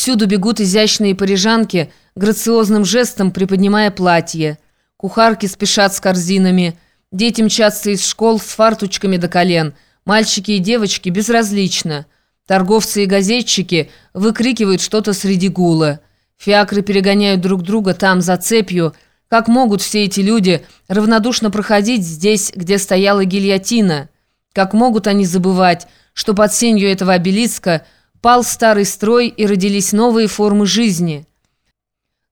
Всюду бегут изящные парижанки, грациозным жестом приподнимая платье. Кухарки спешат с корзинами. Дети мчатся из школ с фартучками до колен. Мальчики и девочки безразлично. Торговцы и газетчики выкрикивают что-то среди гула. Фиакры перегоняют друг друга там, за цепью. Как могут все эти люди равнодушно проходить здесь, где стояла гильотина? Как могут они забывать, что под сенью этого обелиска пал старый строй и родились новые формы жизни?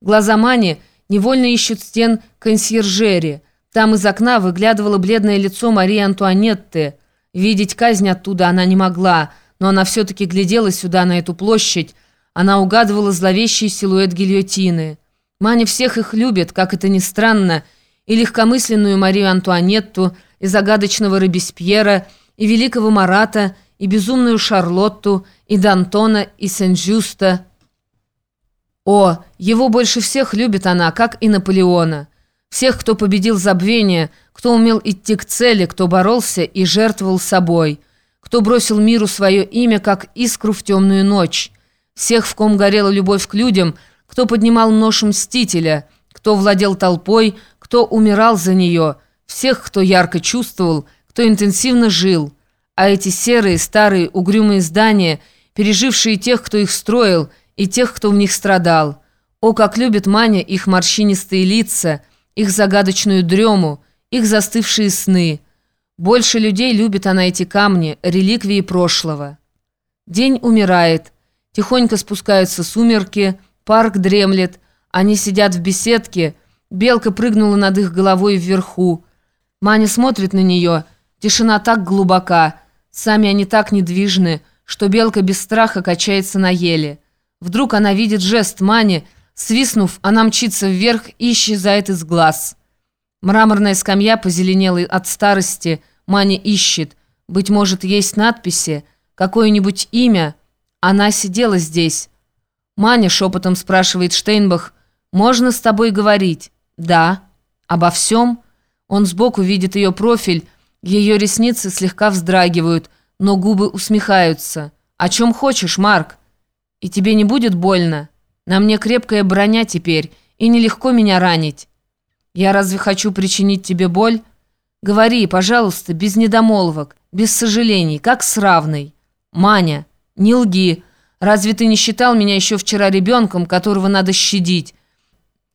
Глаза Мани невольно ищут стен консьержери. Там из окна выглядывало бледное лицо Марии Антуанетты. Видеть казнь оттуда она не могла, но она все-таки глядела сюда, на эту площадь. Она угадывала зловещий силуэт гильотины. Маня всех их любит, как это ни странно, и легкомысленную Марию Антуанетту, и загадочного Робеспьера, и великого Марата, и безумную Шарлотту, и Д'Антона, и Сен-Жюста. О, его больше всех любит она, как и Наполеона. Всех, кто победил забвение, кто умел идти к цели, кто боролся и жертвовал собой, кто бросил миру свое имя, как искру в темную ночь. Всех, в ком горела любовь к людям, кто поднимал нож мстителя, кто владел толпой, кто умирал за нее, всех, кто ярко чувствовал, кто интенсивно жил. А эти серые, старые, угрюмые здания, пережившие тех, кто их строил, и тех, кто в них страдал. О, как любит Маня их морщинистые лица, их загадочную дрему, их застывшие сны. Больше людей любит она эти камни, реликвии прошлого. День умирает. Тихонько спускаются сумерки, парк дремлет, они сидят в беседке, белка прыгнула над их головой вверху. Маня смотрит на нее, тишина так глубока, сами они так недвижны, что белка без страха качается на еле. Вдруг она видит жест Мани, свистнув, она мчится вверх и исчезает из глаз. Мраморная скамья позеленела от старости, Маня ищет. Быть может, есть надписи, какое-нибудь имя. Она сидела здесь. Маня шепотом спрашивает Штейнбах, «Можно с тобой говорить?» «Да». «Обо всем?» Он сбоку видит ее профиль, ее ресницы слегка вздрагивают, но губы усмехаются. «О чем хочешь, Марк?» «И тебе не будет больно? На мне крепкая броня теперь, и нелегко меня ранить. Я разве хочу причинить тебе боль? Говори, пожалуйста, без недомолвок, без сожалений, как с равной. Маня, не лги. Разве ты не считал меня еще вчера ребенком, которого надо щадить?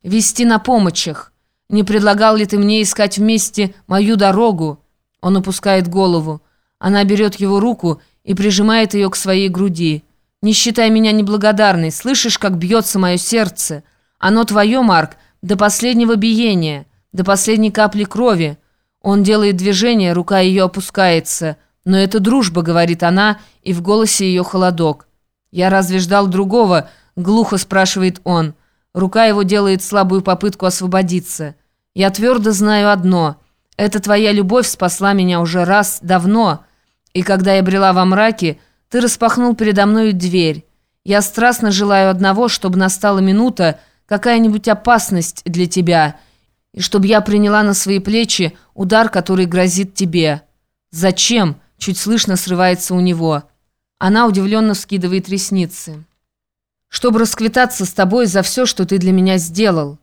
Вести на помощях. Не предлагал ли ты мне искать вместе мою дорогу?» Он опускает голову. Она берет его руку и прижимает ее к своей груди. «Не считай меня неблагодарной. Слышишь, как бьется мое сердце? Оно твое, Марк, до последнего биения, до последней капли крови». Он делает движение, рука ее опускается. «Но это дружба», — говорит она, и в голосе ее холодок. «Я разве ждал другого?» — глухо спрашивает он. Рука его делает слабую попытку освободиться. «Я твердо знаю одно. Это твоя любовь спасла меня уже раз, давно. И когда я брела во мраке, ты распахнул передо мною дверь. Я страстно желаю одного, чтобы настала минута, какая-нибудь опасность для тебя, и чтобы я приняла на свои плечи удар, который грозит тебе. Зачем?» Чуть слышно срывается у него. Она удивленно вскидывает ресницы чтобы расквитаться с тобой за все, что ты для меня сделал.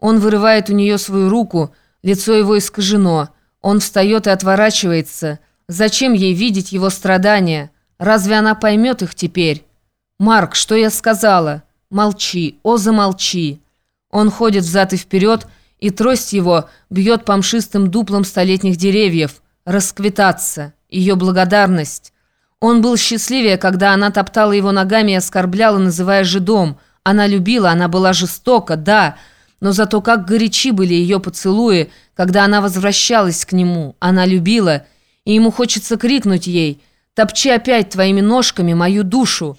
Он вырывает у нее свою руку, лицо его искажено. Он встает и отворачивается. Зачем ей видеть его страдания? Разве она поймет их теперь? «Марк, что я сказала?» «Молчи, о, замолчи!» Он ходит взад и вперед, и трость его бьет по мшистым дуплам столетних деревьев. Расквитаться. Ее благодарность. Он был счастливее, когда она топтала его ногами и оскорбляла, называя жидом. Она любила, она была жестока, да, но зато как горячи были ее поцелуи, когда она возвращалась к нему. Она любила, и ему хочется крикнуть ей «Топчи опять твоими ножками мою душу!»